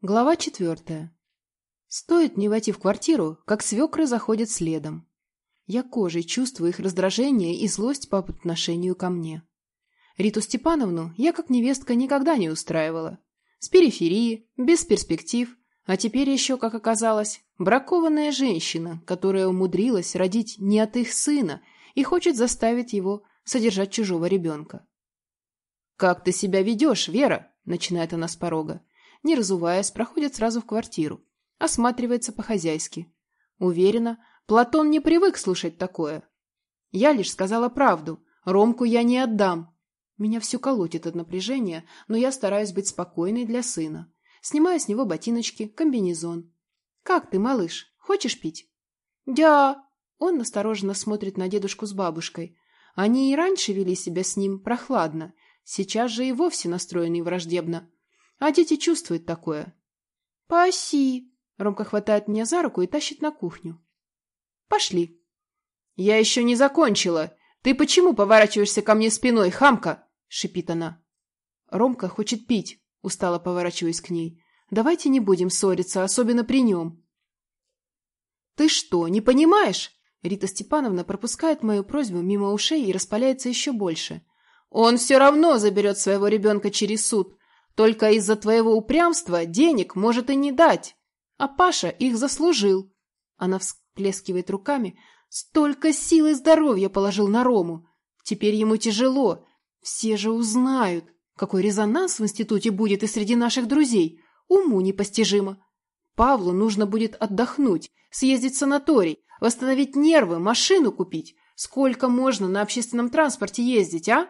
Глава четвертая. Стоит мне войти в квартиру, как свекры заходят следом. Я кожей чувствую их раздражение и злость по отношению ко мне. Риту Степановну я как невестка никогда не устраивала. С периферии, без перспектив, а теперь еще, как оказалось, бракованная женщина, которая умудрилась родить не от их сына и хочет заставить его содержать чужого ребенка. «Как ты себя ведешь, Вера?» – начинает она с порога не разуваясь, проходит сразу в квартиру. Осматривается по-хозяйски. Уверена, Платон не привык слушать такое. Я лишь сказала правду. Ромку я не отдам. Меня все колотит от напряжения, но я стараюсь быть спокойной для сына. Снимаю с него ботиночки, комбинезон. «Как ты, малыш? Хочешь пить?» «Дя!» Он настороженно смотрит на дедушку с бабушкой. Они и раньше вели себя с ним прохладно, сейчас же и вовсе настроены враждебно. А дети чувствуют такое. «Паси!» Ромка хватает меня за руку и тащит на кухню. «Пошли!» «Я еще не закончила! Ты почему поворачиваешься ко мне спиной, хамка?» — шипит она. Ромка хочет пить, устало поворачиваясь к ней. «Давайте не будем ссориться, особенно при нем». «Ты что, не понимаешь?» Рита Степановна пропускает мою просьбу мимо ушей и распаляется еще больше. «Он все равно заберет своего ребенка через суд. Только из-за твоего упрямства денег может и не дать. А Паша их заслужил. Она всплескивает руками. Столько сил и здоровья положил на Рому. Теперь ему тяжело. Все же узнают. Какой резонанс в институте будет и среди наших друзей. Уму непостижимо. Павлу нужно будет отдохнуть, съездить в санаторий, восстановить нервы, машину купить. Сколько можно на общественном транспорте ездить, а?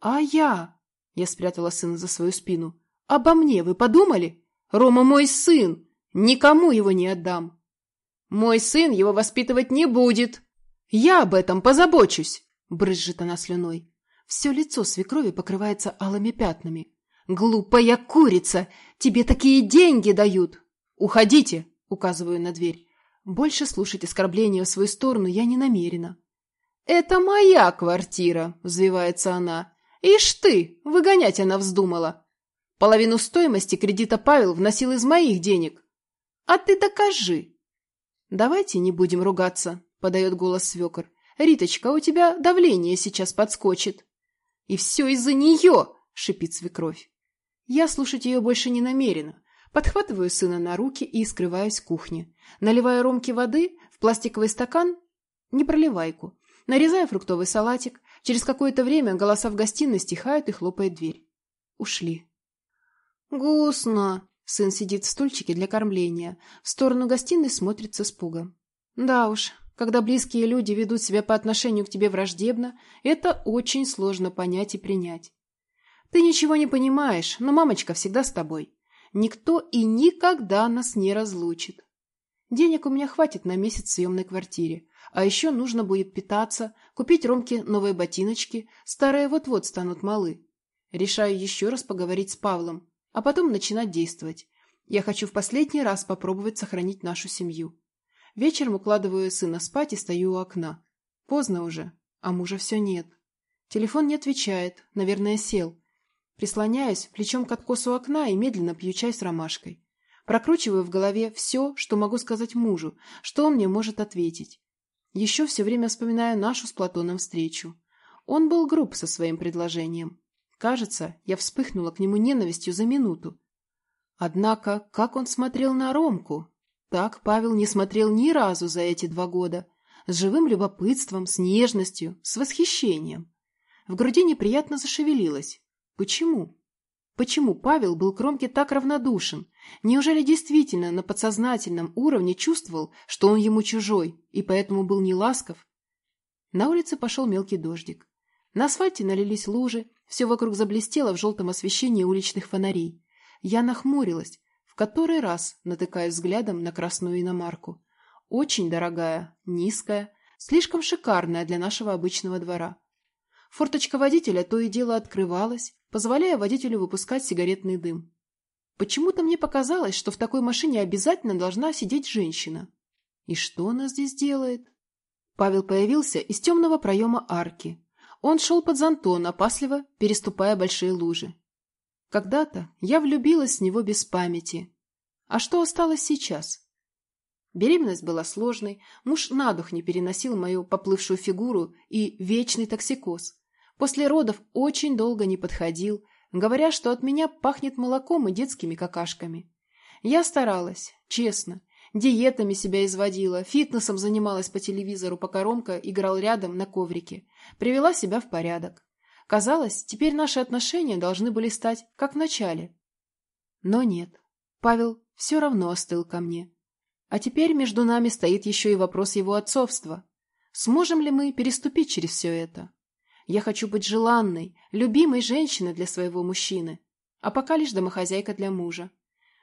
А я? Я спрятала сына за свою спину. «Обо мне вы подумали? Рома мой сын! Никому его не отдам!» «Мой сын его воспитывать не будет! Я об этом позабочусь!» Брызжет она слюной. Все лицо свекрови покрывается алыми пятнами. «Глупая курица! Тебе такие деньги дают!» «Уходите!» — указываю на дверь. Больше слушать оскорбления в свою сторону я не намерена. «Это моя квартира!» — взвивается она. Ишь ты, выгонять она вздумала. Половину стоимости кредита Павел вносил из моих денег. А ты докажи. Давайте не будем ругаться, подает голос свекор. Риточка, у тебя давление сейчас подскочит. И все из-за нее, шипит свекровь. Я слушать ее больше не намерена. Подхватываю сына на руки и скрываюсь в кухне. Наливаю ромки воды в пластиковый стакан, не проливайку. Нарезаю фруктовый салатик, Через какое-то время голоса в гостиной стихают и хлопает дверь. Ушли. «Гусно!» Сын сидит в стульчике для кормления. В сторону гостиной смотрит с испугом. «Да уж, когда близкие люди ведут себя по отношению к тебе враждебно, это очень сложно понять и принять. Ты ничего не понимаешь, но мамочка всегда с тобой. Никто и никогда нас не разлучит. Денег у меня хватит на месяц в съемной квартире, а еще нужно будет питаться, купить Ромке новые ботиночки, старые вот-вот станут малы. Решаю еще раз поговорить с Павлом, а потом начинать действовать. Я хочу в последний раз попробовать сохранить нашу семью. Вечером укладываю сына спать и стою у окна. Поздно уже, а мужа все нет. Телефон не отвечает, наверное, сел. Прислоняюсь плечом к откосу окна и медленно пью чай с ромашкой. Прокручиваю в голове все, что могу сказать мужу, что он мне может ответить. Еще все время вспоминаю нашу с Платоном встречу. Он был груб со своим предложением. Кажется, я вспыхнула к нему ненавистью за минуту. Однако, как он смотрел на Ромку? Так Павел не смотрел ни разу за эти два года. С живым любопытством, с нежностью, с восхищением. В груди неприятно зашевелилось. Почему? Почему Павел был к Ромке так равнодушен? Неужели действительно на подсознательном уровне чувствовал, что он ему чужой, и поэтому был не ласков? На улице пошел мелкий дождик. На асфальте налились лужи, все вокруг заблестело в желтом освещении уличных фонарей. Я нахмурилась, в который раз натыкаясь взглядом на красную иномарку. Очень дорогая, низкая, слишком шикарная для нашего обычного двора. Форточка водителя то и дело открывалась, позволяя водителю выпускать сигаретный дым. Почему-то мне показалось, что в такой машине обязательно должна сидеть женщина. И что она здесь делает? Павел появился из темного проема арки. Он шел под зонтон, опасливо переступая большие лужи. Когда-то я влюбилась в него без памяти, А что осталось сейчас? Беременность была сложной, муж на дух не переносил мою поплывшую фигуру и вечный токсикоз. После родов очень долго не подходил, говоря, что от меня пахнет молоком и детскими какашками. Я старалась, честно, диетами себя изводила, фитнесом занималась по телевизору, пока Ромка играл рядом на коврике, привела себя в порядок. Казалось, теперь наши отношения должны были стать как в начале. Но нет, Павел все равно остыл ко мне. А теперь между нами стоит еще и вопрос его отцовства. Сможем ли мы переступить через все это? Я хочу быть желанной, любимой женщиной для своего мужчины, а пока лишь домохозяйка для мужа.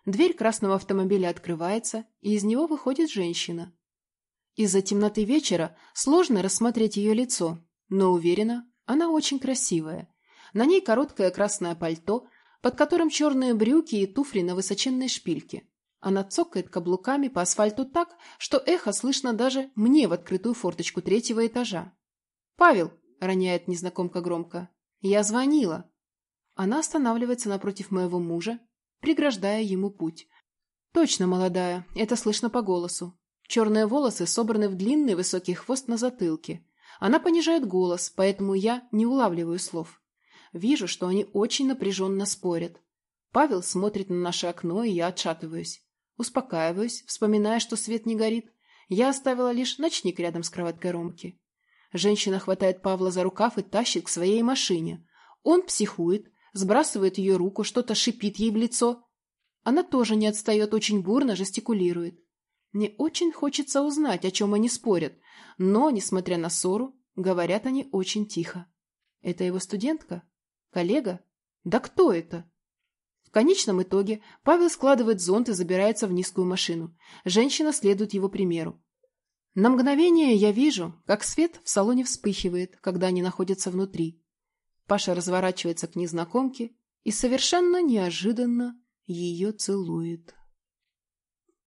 Дверь красного автомобиля открывается, и из него выходит женщина. Из-за темноты вечера сложно рассмотреть ее лицо, но уверена, она очень красивая. На ней короткое красное пальто, под которым черные брюки и туфли на высоченной шпильке. Она цокает каблуками по асфальту так, что эхо слышно даже мне в открытую форточку третьего этажа. «Павел!» — роняет незнакомка громко. «Я звонила!» Она останавливается напротив моего мужа, преграждая ему путь. Точно молодая, это слышно по голосу. Черные волосы собраны в длинный высокий хвост на затылке. Она понижает голос, поэтому я не улавливаю слов. Вижу, что они очень напряженно спорят. Павел смотрит на наше окно, и я отшатываюсь. Успокаиваюсь, вспоминая, что свет не горит. Я оставила лишь ночник рядом с кроваткой Ромки. Женщина хватает Павла за рукав и тащит к своей машине. Он психует, сбрасывает ее руку, что-то шипит ей в лицо. Она тоже не отстает, очень бурно жестикулирует. Мне очень хочется узнать, о чем они спорят, но, несмотря на ссору, говорят они очень тихо. Это его студентка? Коллега? Да кто это? В конечном итоге Павел складывает зонт и забирается в низкую машину. Женщина следует его примеру. На мгновение я вижу, как свет в салоне вспыхивает, когда они находятся внутри. Паша разворачивается к незнакомке и совершенно неожиданно ее целует.